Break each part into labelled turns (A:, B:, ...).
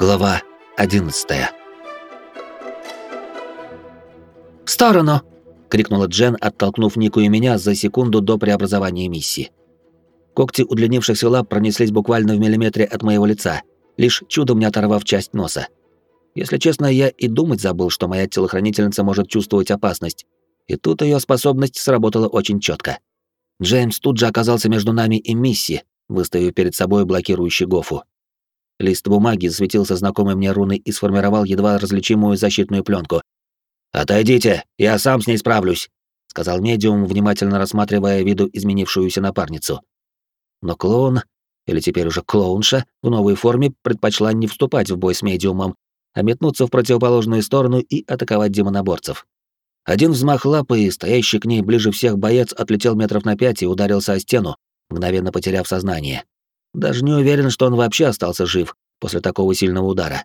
A: Глава 11
B: «В сторону!» — крикнула Джен, оттолкнув Нику и меня за секунду до преобразования миссии. Когти удлинившихся лап пронеслись буквально в миллиметре от моего лица, лишь чудом не оторвав часть носа. Если честно, я и думать забыл, что моя телохранительница может чувствовать опасность, и тут ее способность сработала очень четко. Джеймс тут же оказался между нами и Мисси, выставив перед собой блокирующий гофу. Лист бумаги засветился знакомой мне руной и сформировал едва различимую защитную пленку. «Отойдите, я сам с ней справлюсь», — сказал медиум, внимательно рассматривая виду изменившуюся напарницу. Но клоун, или теперь уже клоунша, в новой форме предпочла не вступать в бой с медиумом, а метнуться в противоположную сторону и атаковать демоноборцев. Один взмах лапы, и стоящий к ней ближе всех боец отлетел метров на пять и ударился о стену, мгновенно потеряв сознание. Даже не уверен, что он вообще остался жив после такого сильного удара.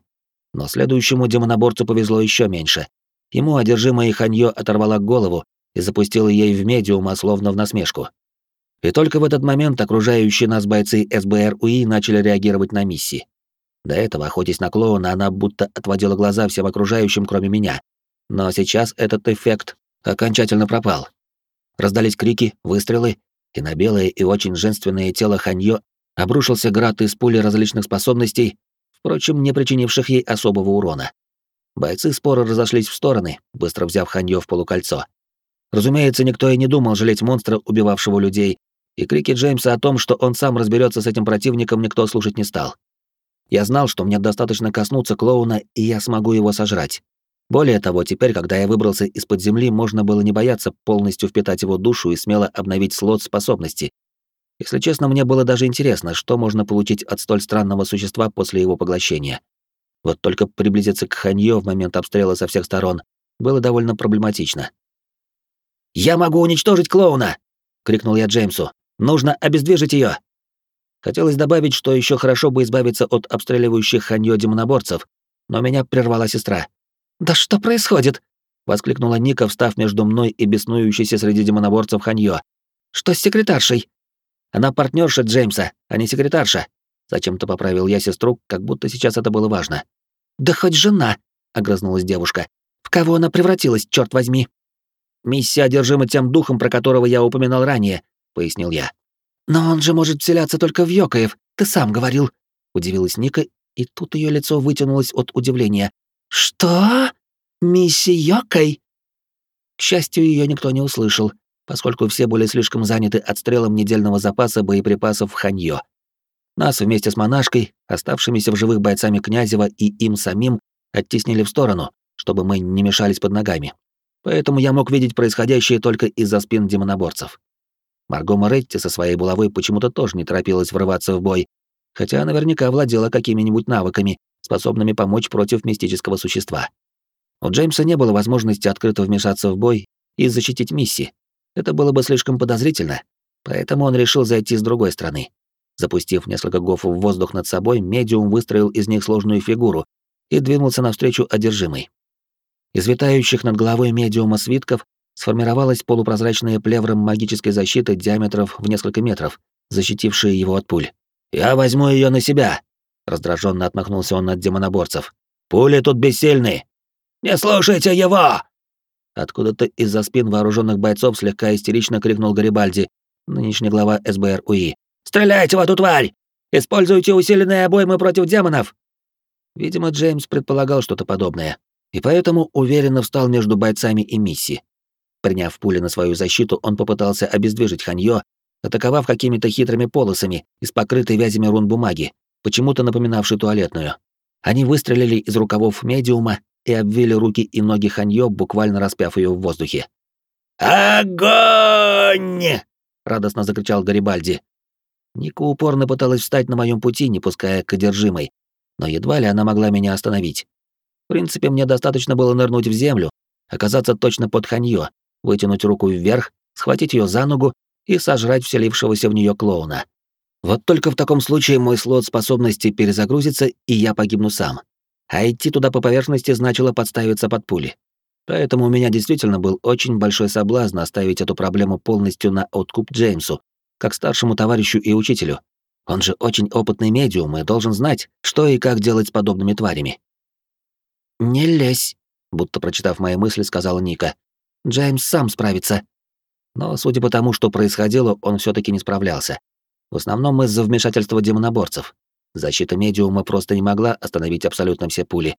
B: Но следующему демоноборцу повезло еще меньше. Ему одержимая ханьё оторвала голову и запустила ей в медиума, словно в насмешку. И только в этот момент окружающие нас бойцы СБР УИ начали реагировать на миссии. До этого, охотясь на клоуна, она будто отводила глаза всем окружающим, кроме меня. Но сейчас этот эффект окончательно пропал. Раздались крики, выстрелы, и на белое и очень женственное тело Ханьё обрушился град из пули различных способностей, впрочем, не причинивших ей особого урона. Бойцы споро разошлись в стороны, быстро взяв Ханьё в полукольцо. Разумеется, никто и не думал жалеть монстра, убивавшего людей, и крики Джеймса о том, что он сам разберется с этим противником, никто слушать не стал. Я знал, что мне достаточно коснуться клоуна, и я смогу его сожрать. Более того, теперь, когда я выбрался из-под земли, можно было не бояться полностью впитать его душу и смело обновить слот способностей. Если честно, мне было даже интересно, что можно получить от столь странного существа после его поглощения. Вот только приблизиться к Ханьё в момент обстрела со всех сторон было довольно проблематично. «Я могу уничтожить клоуна!» — крикнул я Джеймсу. «Нужно обездвижить ее. Хотелось добавить, что еще хорошо бы избавиться от обстреливающих Ханьё демоноборцев, но меня прервала сестра. «Да что происходит?» — воскликнула Ника, встав между мной и беснующейся среди демоноборцев Ханьё. «Что с секретаршей?» Она партнерша Джеймса, а не секретарша. Зачем-то поправил я сестру, как будто сейчас это было важно. Да хоть жена, огрызнулась девушка. В кого она превратилась, черт возьми? Миссия одержима тем духом, про которого я упоминал ранее, пояснил я. Но он же может вселяться только в Йокаев, ты сам говорил, удивилась Ника, и тут ее лицо вытянулось от удивления. Что? Миссия Йокай? К счастью, ее никто не услышал, поскольку все были слишком заняты отстрелом недельного запаса боеприпасов в Ханьё. Нас вместе с монашкой, оставшимися в живых бойцами Князева и им самим, оттеснили в сторону, чтобы мы не мешались под ногами. Поэтому я мог видеть происходящее только из-за спин демоноборцев. Марго Моретти со своей булавой почему-то тоже не торопилась врываться в бой, хотя наверняка владела какими-нибудь навыками, способными помочь против мистического существа. У Джеймса не было возможности открыто вмешаться в бой и защитить Мисси, это было бы слишком подозрительно, поэтому он решил зайти с другой стороны. Запустив несколько гофов в воздух над собой, медиум выстроил из них сложную фигуру и двинулся навстречу одержимой. Из витающих над головой медиума свитков сформировалась полупрозрачная плевра магической защиты диаметров в несколько метров, защитившая его от пуль. «Я возьму ее на себя!» — раздраженно отмахнулся он от демоноборцев. «Пули тут бессильны!» «Не слушайте его!» Откуда-то из-за спин вооруженных бойцов слегка истерично крикнул Гарибальди, нынешний глава СБР УИ. «Стреляйте в эту тварь! Используйте усиленные обоймы против демонов!» Видимо, Джеймс предполагал что-то подобное, и поэтому уверенно встал между бойцами и Мисси. Приняв пули на свою защиту, он попытался обездвижить Ханьё, атаковав какими-то хитрыми полосами из покрытой вязями рун бумаги, почему-то напоминавшей туалетную. Они выстрелили из рукавов медиума, и обвили руки и ноги Ханьё, буквально распяв ее в воздухе. «Огонь!» — радостно закричал Гарибальди. Ника упорно пыталась встать на моем пути, не пуская к одержимой, но едва ли она могла меня остановить. В принципе, мне достаточно было нырнуть в землю, оказаться точно под Ханьё, вытянуть руку вверх, схватить ее за ногу и сожрать вселившегося в нее клоуна. Вот только в таком случае мой слот способностей перезагрузится, и я погибну сам а идти туда по поверхности значило подставиться под пули. Поэтому у меня действительно был очень большой соблазн оставить эту проблему полностью на откуп Джеймсу, как старшему товарищу и учителю. Он же очень опытный медиум и должен знать, что и как делать с подобными тварями. «Не лезь», — будто прочитав мои мысли, сказала Ника. «Джеймс сам справится». Но, судя по тому, что происходило, он все таки не справлялся. В основном из-за вмешательства демоноборцев. Защита медиума просто не могла остановить абсолютно все пули.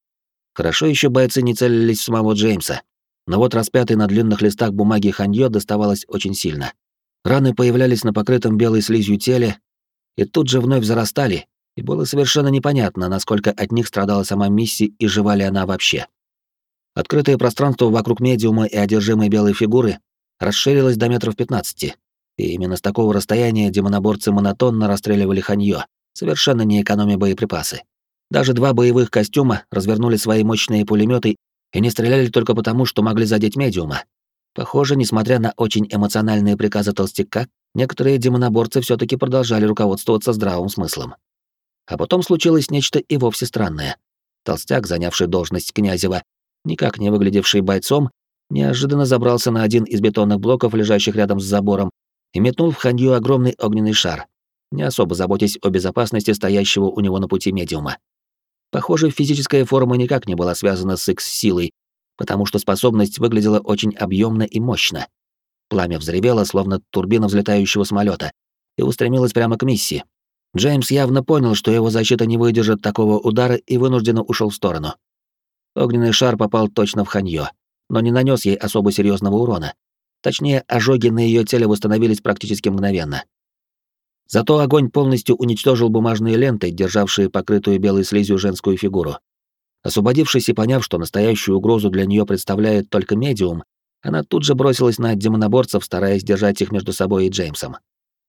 B: Хорошо еще бойцы не целились в самого Джеймса. Но вот распятый на длинных листах бумаги ханьё доставалось очень сильно. Раны появлялись на покрытом белой слизью теле и тут же вновь зарастали, и было совершенно непонятно, насколько от них страдала сама Мисси и жива ли она вообще. Открытое пространство вокруг медиума и одержимой белой фигуры расширилось до метров 15, и именно с такого расстояния демоноборцы монотонно расстреливали ханьё, совершенно не экономя боеприпасы. Даже два боевых костюма развернули свои мощные пулеметы и не стреляли только потому, что могли задеть медиума. Похоже, несмотря на очень эмоциональные приказы толстяка, некоторые демоноборцы все таки продолжали руководствоваться здравым смыслом. А потом случилось нечто и вовсе странное. Толстяк, занявший должность Князева, никак не выглядевший бойцом, неожиданно забрался на один из бетонных блоков, лежащих рядом с забором, и метнул в ханью огромный огненный шар, не особо заботясь о безопасности стоящего у него на пути медиума. Похоже, физическая форма никак не была связана с X-силой, потому что способность выглядела очень объемно и мощно. Пламя взревело, словно турбина взлетающего самолета, и устремилось прямо к миссии. Джеймс явно понял, что его защита не выдержит такого удара и вынужденно ушел в сторону. Огненный шар попал точно в Ханьё, но не нанес ей особо серьезного урона. Точнее, ожоги на ее теле восстановились практически мгновенно. Зато огонь полностью уничтожил бумажные ленты, державшие покрытую белой слизью женскую фигуру. Освободившись и поняв, что настоящую угрозу для нее представляет только медиум, она тут же бросилась на демоноборцев, стараясь держать их между собой и Джеймсом.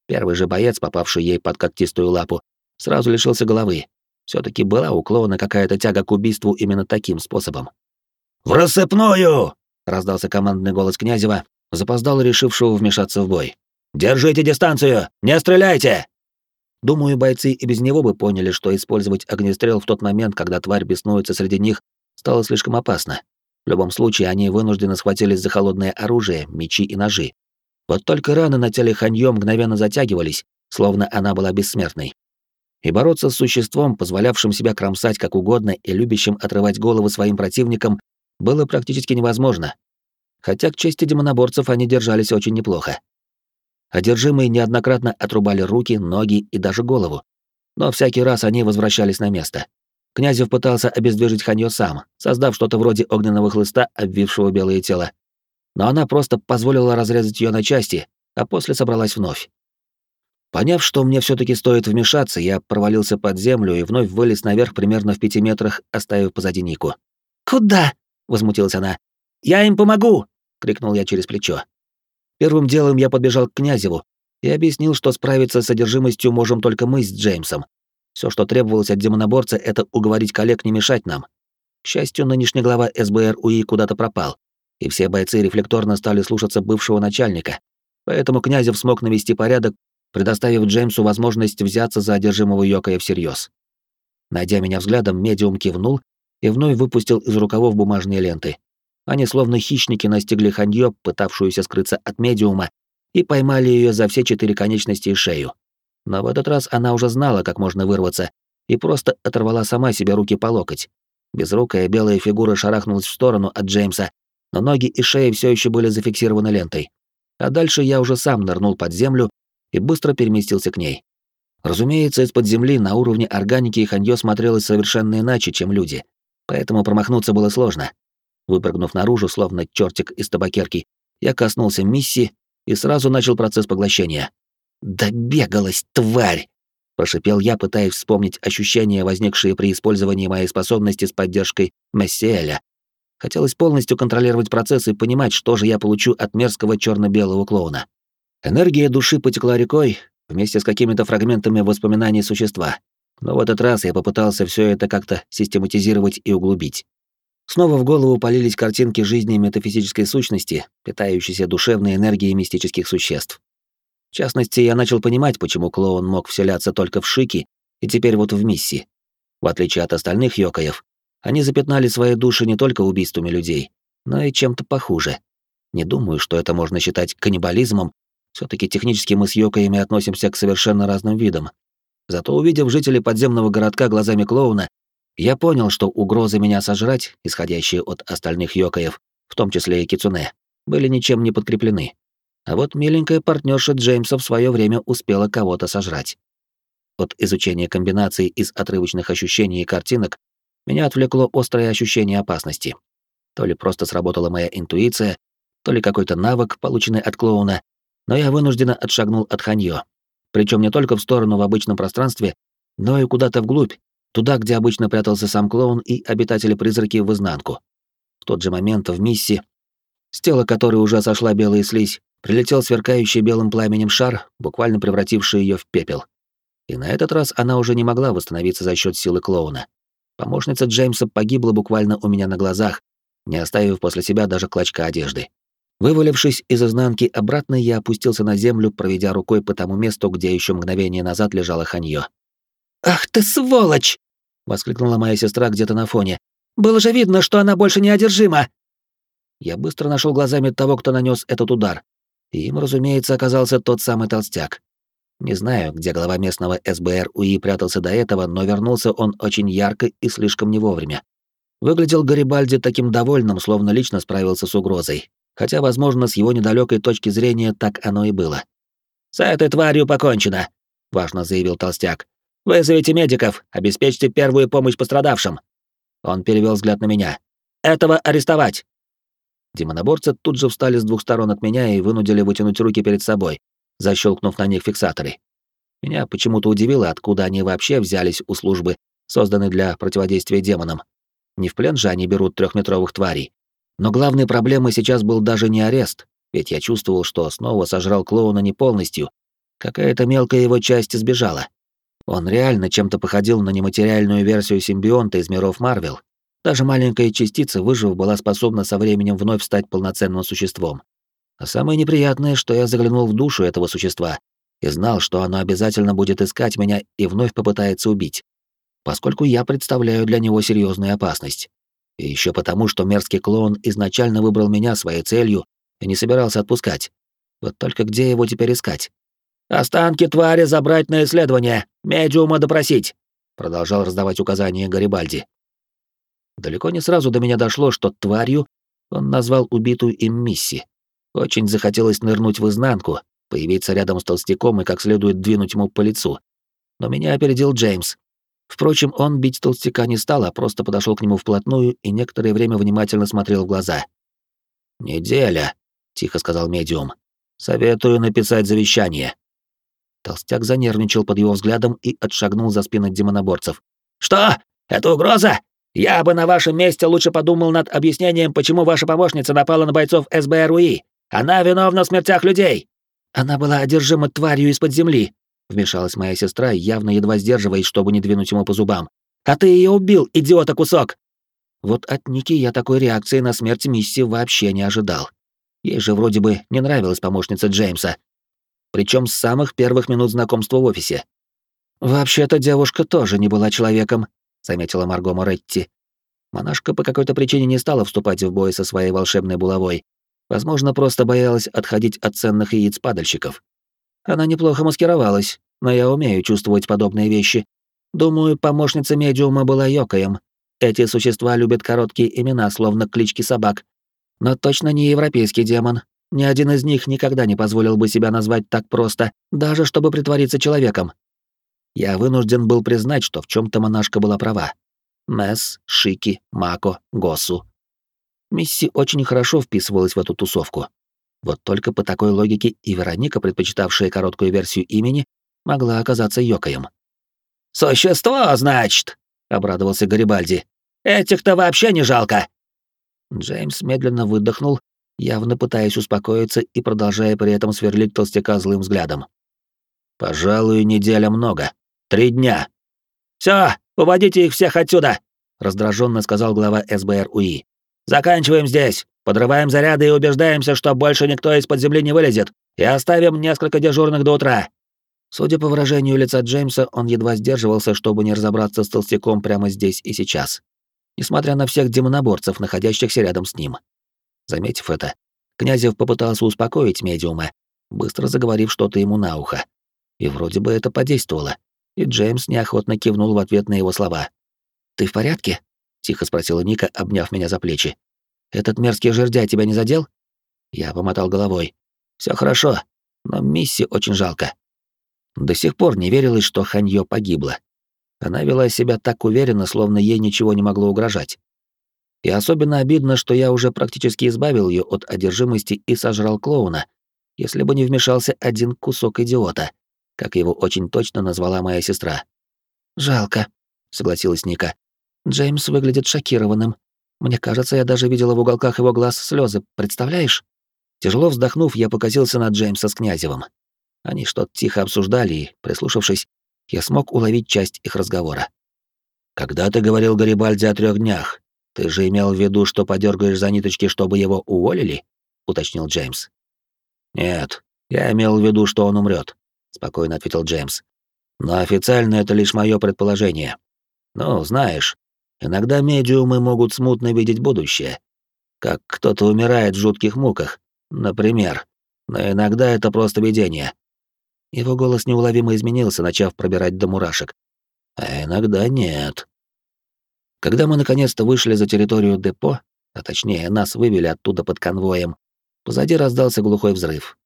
B: Первый же боец, попавший ей под когтистую лапу, сразу лишился головы. все таки была у клоуна какая-то тяга к убийству именно таким способом.
A: «В рассыпную!» — раздался командный голос Князева,
B: запоздало решившего вмешаться в бой.
A: «Держите дистанцию! Не стреляйте!»
B: Думаю, бойцы и без него бы поняли, что использовать огнестрел в тот момент, когда тварь беснуется среди них, стало слишком опасно. В любом случае, они вынуждены схватились за холодное оружие, мечи и ножи. Вот только раны на теле Ханьё мгновенно затягивались, словно она была бессмертной. И бороться с существом, позволявшим себя кромсать как угодно и любящим отрывать головы своим противникам, было практически невозможно. Хотя к чести демоноборцев они держались очень неплохо. Одержимые неоднократно отрубали руки, ноги и даже голову. Но всякий раз они возвращались на место. Князев пытался обездвижить Ханьё сам, создав что-то вроде огненного хлыста, обвившего белое тело. Но она просто позволила разрезать ее на части, а после собралась вновь. Поняв, что мне все таки стоит вмешаться, я провалился под землю и вновь вылез наверх примерно в пяти метрах, оставив позади Нику.
A: «Куда?» — возмутилась она. «Я им помогу!» — крикнул я через плечо.
B: Первым делом я подбежал к Князеву и объяснил, что справиться с содержимостью можем только мы с Джеймсом. Все, что требовалось от демоноборца, это уговорить коллег не мешать нам. К счастью, нынешний глава СБР УИ куда-то пропал, и все бойцы рефлекторно стали слушаться бывшего начальника, поэтому Князев смог навести порядок, предоставив Джеймсу возможность взяться за одержимого Йокая всерьез. Найдя меня взглядом, медиум кивнул и вновь выпустил из рукавов бумажные ленты. Они словно хищники настигли Ханьё, пытавшуюся скрыться от медиума, и поймали ее за все четыре конечности и шею. Но в этот раз она уже знала, как можно вырваться, и просто оторвала сама себе руки по локоть. Безрукая белая фигура шарахнулась в сторону от Джеймса, но ноги и шея все еще были зафиксированы лентой. А дальше я уже сам нырнул под землю и быстро переместился к ней. Разумеется, из-под земли на уровне органики Ханьё смотрелось совершенно иначе, чем люди, поэтому промахнуться было сложно. Выпрыгнув наружу, словно чертик из табакерки, я коснулся миссии и сразу начал процесс поглощения. «Добегалась, тварь!» — прошипел я, пытаясь вспомнить ощущения, возникшие при использовании моей способности с поддержкой Мессиэля. Хотелось полностью контролировать процесс и понимать, что же я получу от мерзкого черно белого клоуна. Энергия души потекла рекой вместе с какими-то фрагментами воспоминаний существа. Но в этот раз я попытался все это как-то систематизировать и углубить. Снова в голову полились картинки жизни метафизической сущности, питающейся душевной энергией мистических существ. В частности, я начал понимать, почему клоун мог вселяться только в Шики и теперь вот в Мисси. В отличие от остальных йокаев, они запятнали свои души не только убийствами людей, но и чем-то похуже. Не думаю, что это можно считать каннибализмом, все таки технически мы с йокаями относимся к совершенно разным видам. Зато увидев жителей подземного городка глазами клоуна, я понял, что угрозы меня сожрать, исходящие от остальных йокаев, в том числе и кицуне, были ничем не подкреплены. А вот миленькая партнерша Джеймса в свое время успела кого-то сожрать. От изучения комбинаций из отрывочных ощущений и картинок меня отвлекло острое ощущение опасности. То ли просто сработала моя интуиция, то ли какой-то навык, полученный от клоуна, но я вынужденно отшагнул от Ханьё. Причем не только в сторону в обычном пространстве, но и куда-то вглубь, туда, где обычно прятался сам клоун и обитатели-призраки в изнанку. В тот же момент в миссе, с тела которой уже сошла белая слизь, прилетел сверкающий белым пламенем шар, буквально превративший ее в пепел. И на этот раз она уже не могла восстановиться за счет силы клоуна. Помощница Джеймса погибла буквально у меня на глазах, не оставив после себя даже клочка одежды. Вывалившись из изнанки обратно, я опустился на землю, проведя рукой по тому месту, где еще мгновение назад лежала Ханьё.
A: «Ах ты сволочь!» — воскликнула моя сестра где-то на фоне. «Было же видно, что она больше не одержима!»
B: Я быстро нашел глазами того, кто нанес этот удар. И им, разумеется, оказался тот самый толстяк. Не знаю, где глава местного СБР УИ прятался до этого, но вернулся он очень ярко и слишком не вовремя. Выглядел Гарибальди таким довольным, словно лично справился с угрозой, хотя, возможно, с его недалекой точки зрения так оно и было.
A: «С этой тварью покончено», — важно заявил толстяк. «Вызовите медиков, обеспечьте первую помощь пострадавшим».
B: Он перевел взгляд на меня.
A: «Этого арестовать!»
B: Демоноборцы тут же встали с двух сторон от меня и вынудили вытянуть руки перед собой, защелкнув на них фиксаторы. Меня почему-то удивило, откуда они вообще взялись у службы, созданной для противодействия демонам. Не в плен же они берут трехметровых тварей. Но главной проблемой сейчас был даже не арест, ведь я чувствовал, что снова сожрал клоуна не полностью. Какая-то мелкая его часть сбежала. Он реально чем-то походил на нематериальную версию симбионта из миров Марвел. Даже маленькая частица, выжив, была способна со временем вновь стать полноценным существом. А самое неприятное, что я заглянул в душу этого существа и знал, что оно обязательно будет искать меня и вновь попытается убить, поскольку я представляю для него серьезную опасность. И еще потому, что мерзкий клоун изначально выбрал меня своей целью и не собирался отпускать. Вот только где его теперь искать?
A: «Останки твари забрать на исследование, медиума допросить», продолжал раздавать указания Гарибальди.
B: Далеко не сразу до меня дошло, что тварью он назвал убитую им Мисси. Очень захотелось нырнуть в изнанку, появиться рядом с толстяком и как следует двинуть ему по лицу. Но меня опередил Джеймс, Впрочем, он бить толстяка не стал, а просто подошел к нему вплотную и некоторое время внимательно смотрел в глаза.
A: «Неделя», — тихо сказал медиум. «Советую написать завещание».
B: Толстяк занервничал под его взглядом и отшагнул за спины демоноборцев.
A: «Что? Это угроза? Я бы на вашем месте лучше подумал над объяснением, почему ваша помощница напала на бойцов СБРУИ. Она виновна в смертях людей».
B: Она была одержима тварью из-под земли, Вмешалась моя сестра, явно едва сдерживаясь, чтобы не двинуть ему по зубам.
A: «А ты ее убил, идиота кусок!»
B: Вот от Ники я такой реакции на смерть Мисси вообще не ожидал. Ей же вроде бы не нравилась помощница Джеймса. Причем с самых первых минут знакомства в офисе. «Вообще-то девушка тоже не была человеком», — заметила Марго Моретти. Монашка по какой-то причине не стала вступать в бой со своей волшебной булавой. Возможно, просто боялась отходить от ценных яиц падальщиков. Она неплохо маскировалась, но я умею чувствовать подобные вещи. Думаю, помощница медиума была Йокаем. Эти существа любят короткие имена, словно клички собак. Но точно не европейский демон. Ни один из них никогда не позволил бы себя назвать так просто, даже чтобы притвориться человеком. Я вынужден был признать, что в чем то монашка была права. Месс, Шики, Мако, Госу. Мисси очень хорошо вписывалась в эту тусовку. Вот только по такой логике и Вероника, предпочитавшая короткую версию имени, могла оказаться Йокаем.
A: «Существо, значит!» — обрадовался Гарибальди. «Этих-то вообще не жалко!»
B: Джеймс медленно выдохнул, явно пытаясь успокоиться и продолжая при этом сверлить толстяка злым взглядом.
A: «Пожалуй, неделя много. Три дня». «Всё, уводите их всех отсюда!» — раздраженно сказал глава СБР УИ. «Заканчиваем здесь. Подрываем заряды и убеждаемся, что больше никто из-под земли не вылезет, и оставим несколько дежурных до утра».
B: Судя по выражению лица Джеймса, он едва сдерживался, чтобы не разобраться с толстяком прямо здесь и сейчас, несмотря на всех демоноборцев, находящихся рядом с ним. Заметив это, Князев попытался успокоить медиума, быстро заговорив что-то ему на ухо. И вроде бы это подействовало. и Джеймс неохотно кивнул в ответ на его слова. «Ты в порядке?» — тихо спросила Ника, обняв меня за плечи. «Этот мерзкий жердяй тебя не задел?» Я помотал головой. Все хорошо, но Мисси очень жалко. До сих пор не верилось, что Ханьё погибла. Она вела себя так уверенно, словно ей ничего не могло угрожать. И особенно обидно, что я уже практически избавил ее от одержимости и сожрал клоуна, если бы не вмешался один кусок идиота, как его очень точно назвала моя сестра. «Жалко», — согласилась Ника. «Джеймс выглядит шокированным. Мне кажется, я даже видела в уголках его глаз слезы, представляешь?» Тяжело вздохнув, я покосился на Джеймса с Князевым. Они что-то тихо обсуждали, и, прислушавшись, я смог уловить часть их разговора. «Когда ты говорил Гарибальди о трех днях, ты же имел в виду, что подергаешь за ниточки, чтобы его уволили?» — уточнил Джеймс. «Нет, я имел в виду, что он умрет, спокойно ответил Джеймс. «Но официально это лишь мое предположение. Ну, знаешь, иногда медиумы могут смутно видеть будущее. Как кто-то умирает в жутких муках, например. Но иногда это просто видение». Его голос неуловимо изменился, начав пробирать до мурашек. «А иногда нет». Когда мы наконец-то вышли за территорию депо, а точнее нас вывели оттуда под конвоем, позади раздался глухой взрыв.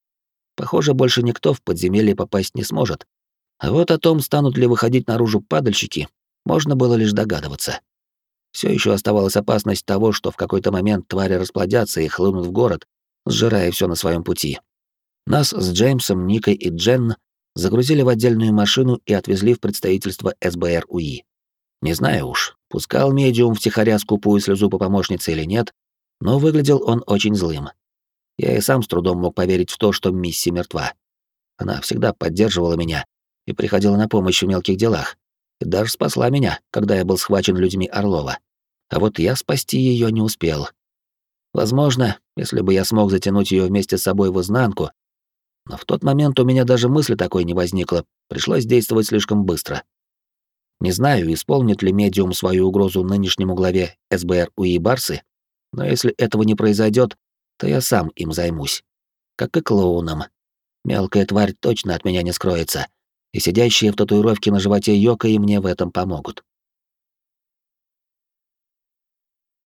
B: Похоже, больше никто в подземелье попасть не сможет. А вот о том, станут ли выходить наружу падальщики, можно было лишь догадываться. Все еще оставалась опасность того, что в какой-то момент твари расплодятся и хлынут в город, сжирая все на своем пути. Нас с Джеймсом, Никой и Джен загрузили в отдельную машину и отвезли в представительство СБР УИ. Не знаю уж, пускал медиум втихаря скупую слезу по помощнице или нет, но выглядел он очень злым. Я и сам с трудом мог поверить в то, что Мисси мертва. Она всегда поддерживала меня и приходила на помощь в мелких делах, и даже спасла меня, когда я был схвачен людьми Орлова. А вот я спасти ее не успел. Возможно, если бы я смог затянуть ее вместе с собой в изнанку, но в тот момент у меня даже мысли такой не возникло, пришлось действовать слишком быстро. Не знаю, исполнит ли медиум свою угрозу нынешнему главе СБР УИ Барсы, но если этого не произойдет, то я сам им займусь. Как и клоуном. Мелкая тварь точно от меня не скроется, и сидящие в татуировке на животе Йока и мне в этом помогут.